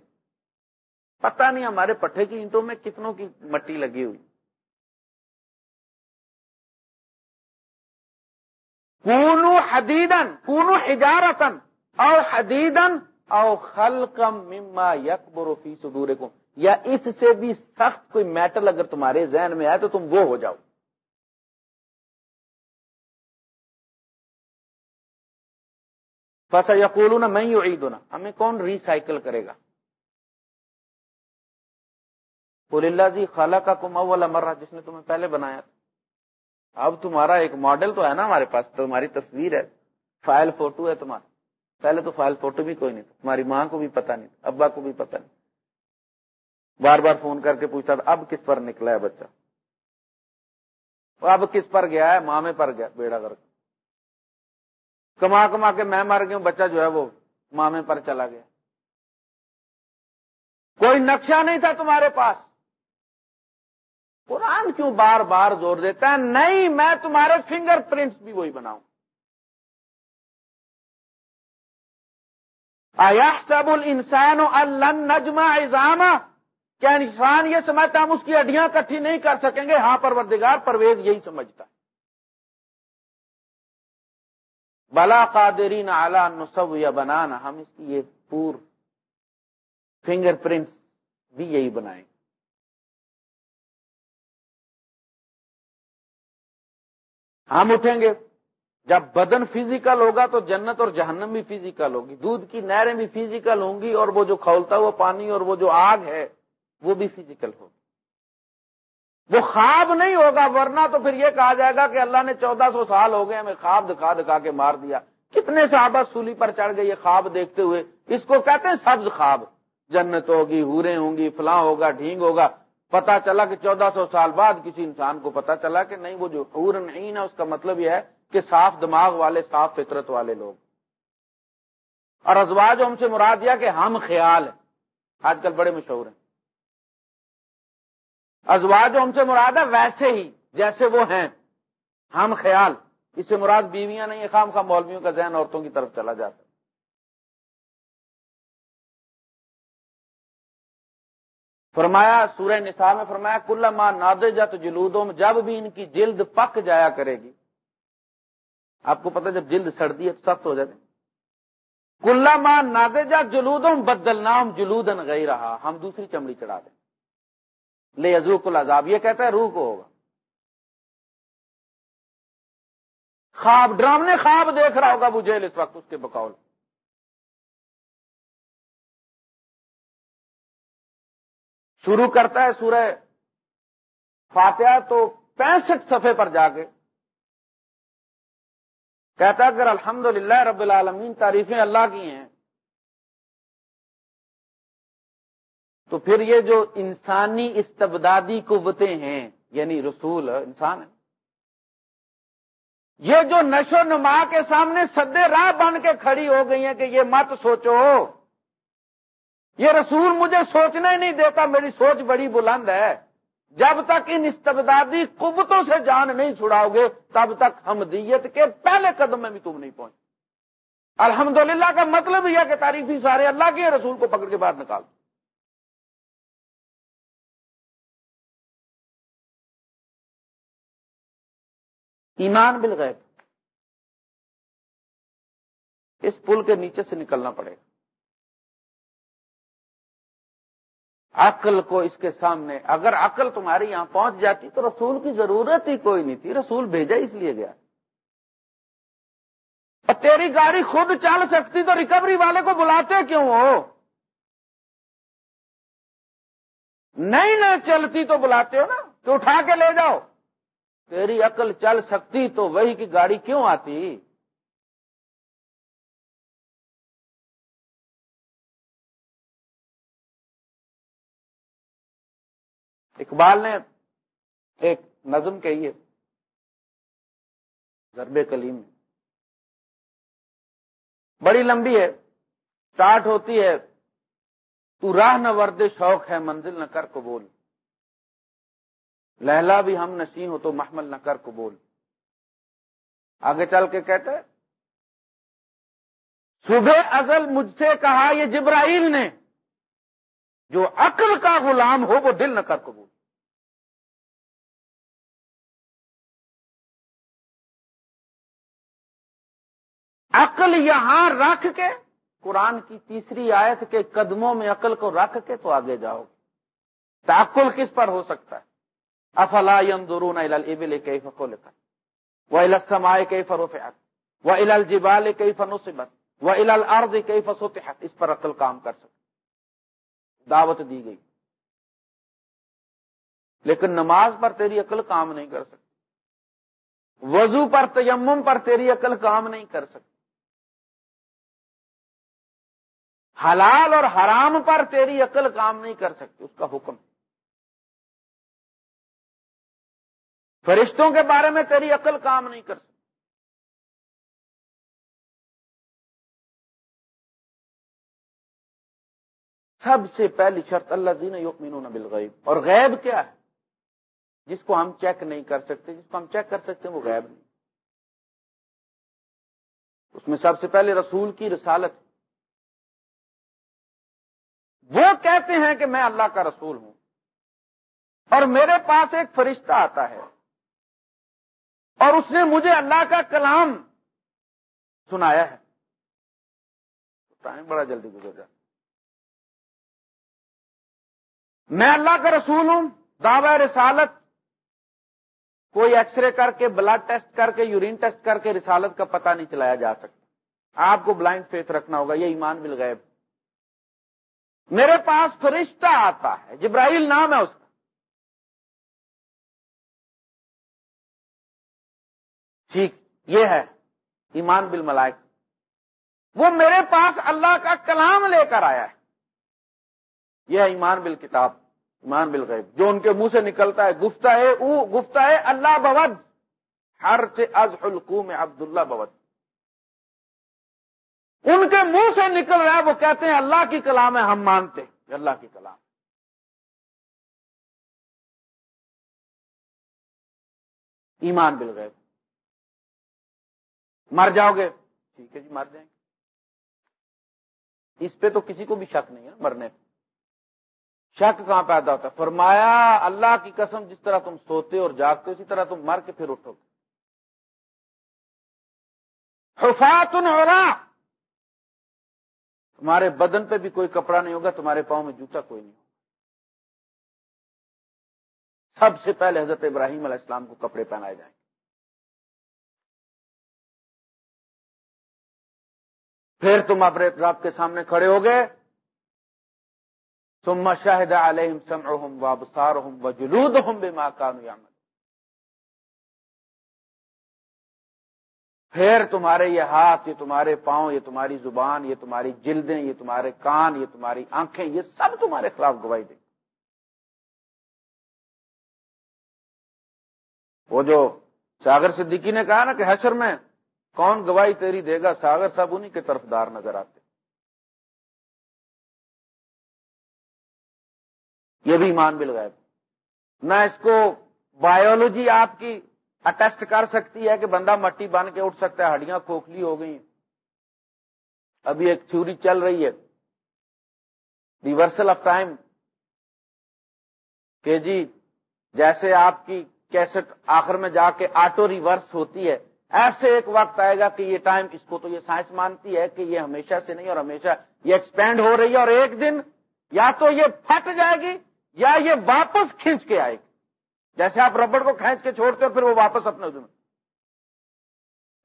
پتہ نہیں ہمارے پٹھے کی اینٹوں میں کتنوں کی مٹی لگی ہوئی۔ کونو حدیدن کونو ہجارتن او حدیدن او خلقم مما یکبر فی صدورکم۔ یا اس سے بھی سخت کوئی میٹل اگر تمہارے ذہن میں آئے تو تم وہ ہو جاؤ۔ فسا یقول نا میں عید ہمیں کون ریسائکل کرے گا؟ بول اللہ جی خالہ کا کم اول مرہ جس نے تمہیں پہلے بنایا تھا۔ اب تمہارا ایک ماڈل تو ہے نا ہمارے پاس، تمہاری تصویر ہے۔ فائل فوٹو ہے تمہارا پہلے تو فائل فوٹو بھی کوئی نہیں تھا۔ تمہاری ماں کو بھی پتا نہیں تھا، ابا کو بھی پتا نہیں بار بار فون کر کے پوچھتا تھا، اب کس پر نکلا ہے بچہ؟ اب کس پر گیا ہے؟ مامے پر گیا، بیڑا کر کما کما کے میں مر گیا بچہ جو ہے وہ مامے پر چلا گیا۔ کوئی نقشہ نہیں تھا تمہارے پاس۔ قرآن کیوں بار بار زور دیتا ہے؟ نہیں، میں تمہارے فنگر پرنٹس بھی وہی بناؤں۔ آیا سب السان نجما ایزامہ کیا انسان یہ سمجھتا ہم اس کی ہڈیاں کٹھی نہیں کر سکیں گے؟ ہاں پروردگار پرویز یہی سمجھتا ہے۔ بلا قادرین اعلی نصب یا بنانا ہم اس کی یہ پور فنگر پرنٹس بھی یہی بنائیں۔ ہم اٹھیں گے۔ جب بدن فزیکل ہوگا تو جنت اور جہنم بھی فزیکل ہوگی۔ دودھ کی نہریں بھی فزیکل ہوں گی اور وہ جو کھولتا ہوا پانی اور وہ جو آگ ہے وہ بھی فزیکل ہوگی۔ وہ خواب نہیں ہوگا، ورنہ تو پھر یہ کہا جائے گا کہ اللہ نے چودہ سو سال ہو گئے ہمیں خواب دکھا دکھا کے مار دیا۔ کتنے صحابہ سولی پر چڑھ گئے یہ خواب دیکھتے ہوئے۔ اس کو کہتے ہیں سبز خواب۔ جنت ہوگی ہورے ہوں گی، فلاں ہوگا، ڈھینگ ہوگا۔ پتا چلا کہ چودہ سو سال بعد کسی انسان کو پتا چلا کہ نہیں، وہ جو حور نہیں ہے، اس کا مطلب یہ ہے کہ صاف دماغ والے، صاف فطرت والے لوگ۔ اور ازواج ہم سے مراد دیا کہ ہم خیال ہیں۔ آج کل بڑے مشہور ہیں۔ ازواج ہم سے مراد ہے ویسے ہی، جیسے وہ ہیں۔ ہم خیال، اس سے مراد بیویاں نہیں، خام خام مولویوں کا ذہن عورتوں کی طرف چلا جاتا فرمایا، سورہ نساء میں فرمایا کل ماں ناد جت جلودوں میں جب بھی ان کی جلد پک جایا کرے گی۔ آپ کو پتا جب جلد سردی ہے تو سخت ہو جاتے کلا ماں ناد جت جلودوں بدل نام جلودن گئی رہا ہم دوسری چمڑی چڑھا دیں۔ لے ازوک العذاب، یہ کہتا ہے روح کو ہوگا۔ خواب ڈرامنے خواب دیکھ رہا ہوگا وہ جیل اس وقت اس کے بقول۔ شروع کرتا ہے سورہ فاتحہ تو پینسٹھ صفحے پر جا کے۔ کہتا ہے اگر الحمد رب العالمین تعریفیں اللہ کی ہیں تو پھر یہ جو انسانی استبدادی قوتیں ہیں یعنی رسول، انسان ہے یہ جو نشو نما کے سامنے سدے راہ بن کے کھڑی ہو گئی ہیں کہ یہ مت سوچو۔ یہ رسول مجھے سوچنا ہی نہیں دیتا، میری سوچ بڑی بلند ہے۔ جب تک ان استبدادی قوتوں سے جان نہیں چھڑاؤ گے، تب تک حمدیت کے پہلے قدم میں بھی تم نہیں پہنچ۔ الحمدللہ کا مطلب یہ کہ تاریخی سارے اللہ کے رسول کو پکڑ کے باہر نکال دو۔ ایمان بالغیب۔ اس پل کے نیچے سے نکلنا پڑے گا۔ عقل کو اس کے سامنے، اگر عقل تمہاری یہاں پہنچ جاتی تو رسول کی ضرورت ہی کوئی نہیں تھی، رسول بھیجا اس لیے گیا۔ اور تیری گاڑی خود چل سکتی تو ریکوری والے کو بلاتے کیوں ہو؟ نہیں نہ چلتی تو بلاتے ہو نا، تو اٹھا کے لے جاؤ۔ تیری عقل چل سکتی تو وہی کی گاڑی کیوں آتی؟ اقبال نے ایک نظم کہی ہے، ضرب کلیم میں۔ بڑی لمبی ہے اسٹارٹ ہوتی ہے، تو راہ نہ ورد شوق ہے، منزل نہ کر کو بول لہلا بھی ہم نشیں ہو تو محمل نہ کر قبول۔ آگے چل کے کہتے صبح ازل مجھ سے کہا یہ جبرائیل نے، جو عقل کا غلام ہو وہ دل نہ کر قبول۔ عقل یہاں رکھ کے، قرآن کی تیسری آیت کے قدموں میں عقل کو رکھ کے تو آگے جاؤ۔ گے تعقل کس پر ہو سکتا ہے؟ افلا ينظرون الى الابل كيف خلقت والى السماء كيف رفعت والى الجبال كيف نصبت والى الارض كيف سطحت اس پر عقل کام کر سکتی دعوت دی گئی۔ لیکن نماز پر تیری عقل کام نہیں کر سکتی وضو پر، تیمم پر تیری عقل کام نہیں کر سکتی حلال اور حرام پر تیری عقل کام نہیں کر سکتی اس کا حکم۔ فرشتوں کے بارے میں تیری عقل کام نہیں کر سکتی۔ سب سے پہلی شرط اللہ دین یقمین بالغیب۔ اور غیب کیا ہے؟ جس کو ہم چیک نہیں کر سکتے، جس کو ہم چیک کر سکتے ہیں وہ غیب نہیں۔ اس میں سب سے پہلے رسول کی رسالت۔ وہ کہتے ہیں کہ میں اللہ کا رسول ہوں۔ اور میرے پاس ایک فرشتہ آتا ہے۔ اور اس نے مجھے اللہ کا کلام سنایا ہے۔ ٹائم بڑا جلدی گزر جاتا میں اللہ کا رسول ہوں، دعوی رسالت۔ کوئی ایکس رے کر کے بلڈ ٹیسٹ کر کے یورین ٹیسٹ کر کے رسالت کا پتہ نہیں چلایا جا سکتا۔ آپ کو بلائنڈ فیتھ رکھنا ہوگا، یہ ایمان بالغیب۔ میرے پاس فرشتہ آتا ہے، جبرائیل نام ہے اس کا۔ ٹھیک یہ ہے، ایمان بل ملائک وہ میرے پاس اللہ کا کلام لے کر آیا ہے۔ یہ ہے ایمان بل کتاب ایمان بل غیب جو ان کے منہ سے نکلتا ہے گفتہ ہے، او گفتہ ہے، اللہ بود ہر سے از حلقوم عبداللہ بود ان کے منہ سے نکل رہا ہے، وہ کہتے ہیں، اللہ کی کلام ہے، ہم مانتے ہیں اللہ کی کلام۔ ایمان بل گئے مر جاؤ گے۔ ٹھیک ہے جی مر جائیں گے۔ اس پہ تو کسی کو بھی شک نہیں ہے مرنے پہ۔ شک کہاں پیدا ہوتا ہے؟ فرمایا، اللہ کی قسم، جس طرح تم سوتے اور جاگتے اسی طرح تم مر کے پھر اٹھو گے۔ حفاظ تمہارے بدن پہ بھی کوئی کپڑا نہیں ہوگا، تمہارے پاؤں میں جوتا کوئی نہیں ہوگا۔ سب سے پہلے حضرت ابراہیم علیہ السلام کو کپڑے پہنائے جائیں گے۔ پھر تم اپنے رب کے سامنے کھڑے ہو گئے۔ تم مشاہد علیہم سمعہم وابصارہم وجلودہم بما کانو یعمل پھر تمہارے یہ ہاتھ، یہ تمہارے پاؤں، یہ تمہاری زبان، یہ تمہاری جلدیں، یہ تمہارے کان، یہ تمہاری آنکھیں، یہ سب تمہارے خلاف گواہی دیں وہ جو ساگر صدیقی نے کہا نا کہ حشر میں کون گواہی تیری دے گا؟ ساگر سب انہیں کے طرف دار نظر آتے یہ بھی ایمان بھی لگائے نہ اس کو بایولوجی آپ کی اٹیسٹ کر سکتی ہے کہ بندہ مٹی بن کے اٹھ سکتا ہے، ہڈیاں کھوکھلی ہو گئی ابھی ایک تھیوری چل رہی ہے۔ ریورسل آف ٹائم کہ جی جیسے آپ کی کیسٹ آخر میں جا کے آٹو ریورس ہوتی ہے ایسے ایک وقت آئے گا کہ یہ ٹائم اس کو تو یہ سائنس مانتی ہے کہ یہ ہمیشہ سے نہیں اور ہمیشہ یہ ایکسپینڈ ہو رہی ہے اور ایک دن یا تو یہ پھٹ جائے گی یا یہ واپس کھینچ کے آئے گی۔ جیسے آپ ربڑ کو کھینچ کے چھوڑتے ہو پھر وہ واپس اپنے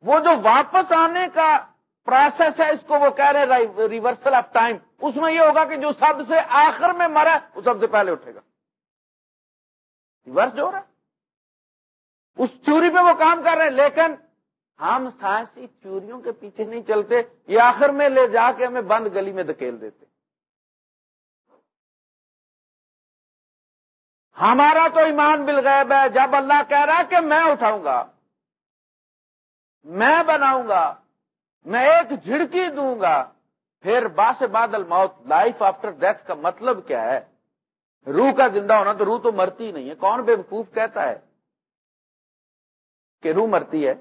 وہ جو واپس آنے کا پروسیس ہے، اس کو وہ کہہ رہے ریورسل آف ٹائم اس میں یہ ہوگا کہ جو سب سے آخر میں مرا وہ سب سے پہلے اٹھے گا۔ ریورس جو ہو رہا اس تھیوری پہ وہ کام کر رہے ہیں، لیکن ہم سائنسی تھیوریوں کے پیچھے نہیں چلتے، یہ آخر میں لے جا کے ہمیں بند گلی میں دکیل دیتے۔ ہمارا تو ایمان بالغیب ہے، جب اللہ کہہ رہا ہے کہ میں اٹھاؤں گا، میں بناؤں گا، میں ایک جھڑکی دوں گا، پھر باس بادل موت لائف آفٹر ڈیتھ کا مطلب کیا ہے؟ روح کا زندہ ہونا تو روح تو مرتی نہیں ہے، کون بے وقوف کہتا ہے کہ روح مرتی ہے؟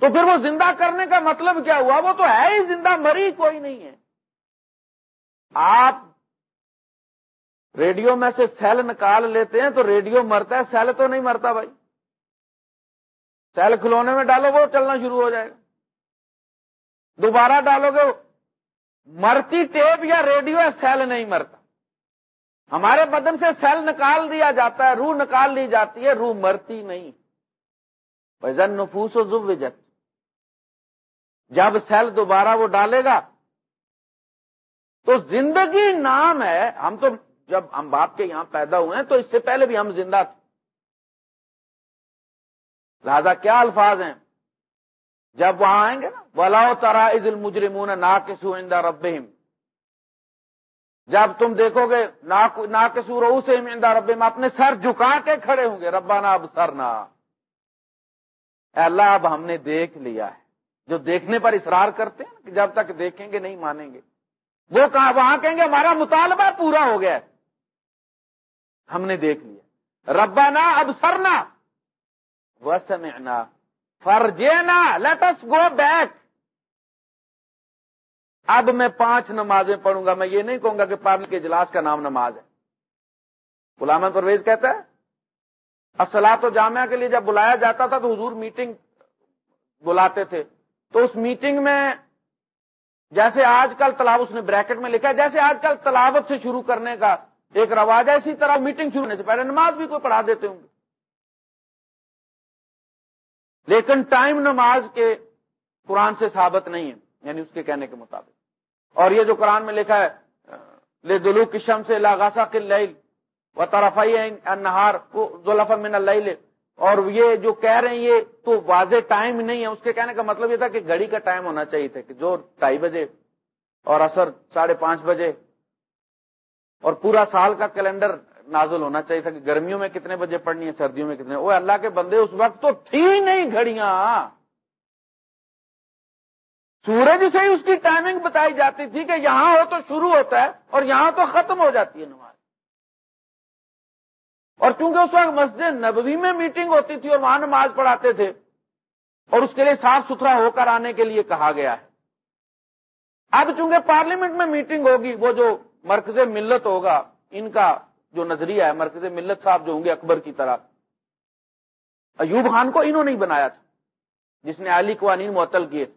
تو پھر وہ زندہ کرنے کا مطلب کیا ہوا؟ وہ تو ہے ہی زندہ، مری کوئی نہیں ہے۔ آپ ریڈیو میں سے سیل نکال لیتے ہیں تو ریڈیو مرتا ہے، سیل تو نہیں مرتا بھائی۔ سیل کھلونے میں ڈالو، وہ چلنا شروع ہو جائے گا۔ دوبارہ ڈالو گے، مرتی ٹیپ یا ریڈیو یا سیل نہیں مرتا۔ ہمارے بدن سے سیل نکال دیا جاتا ہے، روح نکال لی جاتی ہے، روح مرتی نہیں۔ نفوس و زب جب سیل دوبارہ وہ ڈالے گا، تو زندگی نام ہے، ہم تو جب ہم باپ کے یہاں پیدا ہوئے ہیں، تو اس سے پہلے بھی ہم زندہ تھے۔ لہذا کیا الفاظ ہیں؟ جب وہاں آئیں گے نا ولاؤ ترا عز المجرمون نا کے رب جب تم دیکھو گے نا کے سور سے رب اپنے سر جھکا کے کھڑے ہوں گے ربانہ اب سر نہ اللہ، اب ہم نے دیکھ لیا ہے۔ جو دیکھنے پر اصرار کرتے ہیں کہ جب تک دیکھیں گے نہیں مانیں گے۔ وہ کہاں، وہاں کہیں گے، ہمارا مطالبہ پورا ہو گیا ہم نے دیکھ لیا۔ ربانہ اب سرنا وہ سمعنا فرجینا لیٹ اس گو بیک اب میں پانچ نمازیں پڑھوں گا۔ میں یہ نہیں کہوں گا کہ پارلی کے اجلاس کا نام نماز ہے۔ غلام پرویز کہتا ہے اصلاح تو جامعہ کے لیے جب بلایا جاتا تھا تو حضور میٹنگ بلاتے تھے۔ تو اس میٹنگ میں جیسے آج کل تلاو اس نے بریکٹ میں لکھا ہے، جیسے آج کل تلاوت سے شروع کرنے کا ایک رواج ہے، اسی طرح میٹنگ شروع ہونے سے پہلے نماز بھی کوئی پڑھا دیتے ہوں گے۔ لیکن ٹائم نماز کے قرآن سے ثابت نہیں ہے یعنی اس کے کہنے کے مطابق۔ اور یہ جو قرآن میں لکھا ہے، لے دلو کشم سے لاگاسا کل و طرفائی انہار من اللہ اور یہ جو کہہ رہے ہیں یہ تو واضح ٹائم نہیں ہے، اس کے کہنے کا مطلب یہ تھا کہ گھڑی کا ٹائم ہونا چاہیے تھا کہ جو ڈھائی بجے اور اثر ساڑھے پانچ بجے اور پورا سال کا کیلنڈر نازل ہونا چاہیے تھا کہ گرمیوں میں کتنے بجے پڑنی ہے، سردیوں میں کتنے۔ وہ اللہ کے بندے، اس وقت تو تھی نہیں گھڑیاں۔ سورج سے ہی اس کی ٹائمنگ بتائی جاتی تھی کہ یہاں ہو تو شروع ہوتا ہے اور یہاں تو ختم ہو جاتی ہے نماز۔ اور چونکہ اس وقت مسجد نبوی میں میٹنگ ہوتی تھی اور وہاں نماز پڑھاتے تھے، اور اس کے لیے صاف ستھرا ہو کر آنے کے لیے کہا گیا ہے۔ اب چونکہ پارلیمنٹ میں میٹنگ ہوگی، وہ جو مرکز ملت ہوگا، ان کا جو نظریہ ہے، مرکز ملت صاحب جو ہوں گے اکبر کی طرح، ایوب خان کو انہوں نے بنایا تھا، جس نے علی قوانین معطل کیے۔ تھے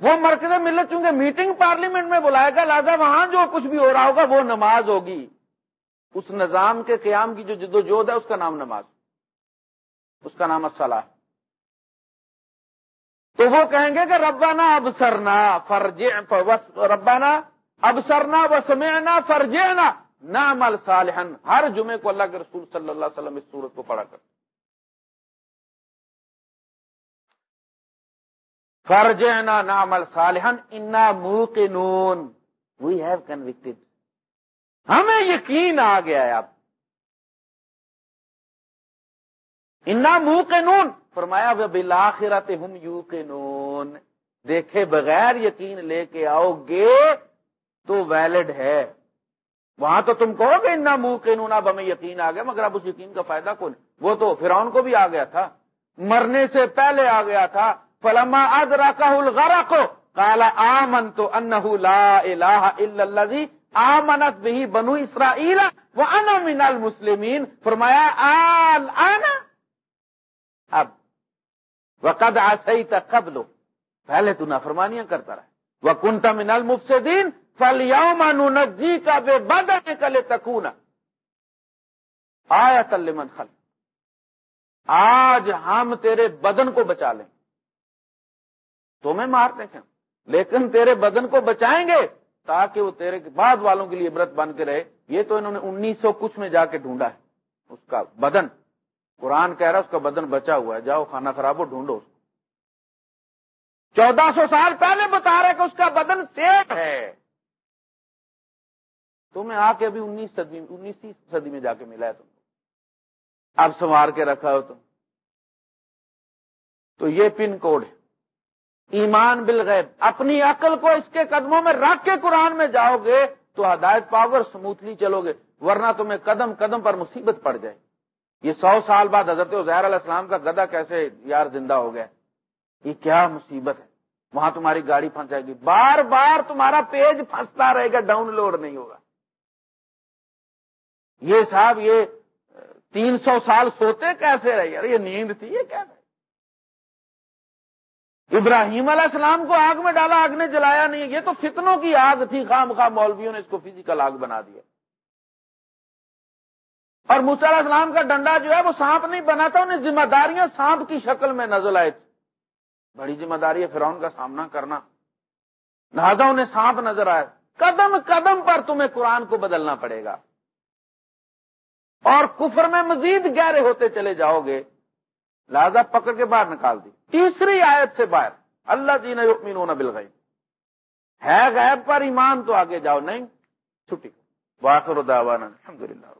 وہ مرکز ملت چونکہ میٹنگ پارلیمنٹ میں بلائے گا، لہٰذا وہاں جو کچھ بھی ہو رہا ہوگا، وہ نماز ہوگی۔ اس نظام کے قیام کی جو جد و جہد ہے، اس کا نام نماز۔ اس کا نام اصلاح تو وہ کہیں گے کہ ربانہ اب سرنا فرج ربانہ اب سرنا و سمعنا فرجنا ہر جمعے کو اللہ کے رسول صلی اللہ علیہ وسلم اس صورت کو پڑھا کر فرجنا نام الصالحن انا موقنون۔ وی ہیو کنوکٹڈ ہمیں یقین آ گیا ہے اب۔ انا منہ کے نون فرمایا بلاخرت ہم یو کے نون دیکھے بغیر یقین لے کے آؤ گے تو ویلڈ ہے۔ وہاں تو تم کہو گے، انا منہ کے نون اب ہمیں یقین آ گیا، مگر اب اس یقین کا فائدہ کون؟ وہ تو فرعون کو بھی آ گیا تھا۔ مرنے سے پہلے آ گیا تھا۔ فلما اد راکا کو کالا آمن تو انہ لا الہ الا اللہ آمنت بھی بنو اسرائیل وہ انا من المسلمین۔ فرمایا آل آنا اب، وقد آسئی تک قبل لو پہلے تو نافرمانیاں کرتا رہا۔ وہ کنتا من المفسدین فلیوم نجی کا بے بدن کلے تکون آیا تلمن خل آج ہم تیرے بدن کو بچا لیں۔ تمہیں مارتے ہیں۔ لیکن تیرے بدن کو بچائیں گے۔ تاکہ وہ تیرے بعد والوں کے لیے عبرت بن کے رہے۔ یہ تو انہوں نے انیس سو کچھ میں جا کے ڈھونڈا ہے۔ اس کا بدن، قرآن کہہ رہا اس کا بدن بچا ہوا ہے۔ جاؤ کھانا خراب ہو، ڈھونڈو اس کو۔ چودہ سو سال پہلے بتا رہے کہ اس کا بدن سیف ہے۔ تمہیں آ کے ابھی انیس صدی انیسویں صدی میں جا کے ملا ہے تم اب سنوار کے رکھا ہو تم۔ تو یہ پن کوڈ ہے۔ ایمان بالغیب، اپنی عقل کو اس کے قدموں میں رکھ کے قرآن میں جاؤ گے تو ہدایت پاؤ گے اور سموتھلی چلو گے، ورنہ تمہیں قدم قدم پر مصیبت پڑ جائے۔ یہ سو سال بعد حضرت عزیر علیہ السلام کا گدا کیسے یار زندہ ہو گیا؟ یہ کیا مصیبت ہے؟ وہاں تمہاری گاڑی پھنس جائے گی۔ بار بار تمہارا پیج پھنستا رہے گا، ڈاؤن لوڈ نہیں ہوگا۔ یہ صاحب، یہ تین سو سال سوتے کیسے رہے؟ یار یہ نیند تھی، یہ کیا ابراہیم علیہ السلام کو آگ میں ڈالا، آگ نے جلایا نہیں، یہ تو فتنوں کی آگ تھی خام خواہ مولویوں نے اس کو فزیکل آگ بنا دیا۔ اور علیہ السلام کا ڈنڈا جو ہے، وہ سانپ نہیں بنا تھا، انہیں ذمہ داریاں سانپ کی شکل میں نظر آئے تھی بڑی ذمہ داری ہے فرعون کا سامنا کرنا۔ لہذا انہیں سانپ نظر آئے۔ قدم قدم پر تمہیں قرآن کو بدلنا پڑے گا۔ اور کفر میں مزید گہرے ہوتے چلے جاؤ گے۔ لہذا پکڑ کے باہر نکال دی۔ تیسری آیت سے باہر اللہ جی نے بل بالغیب۔ ہے غیب پر ایمان تو آگے جاؤ، نہیں چھٹی۔ واخر دعوانا الحمدللہ۔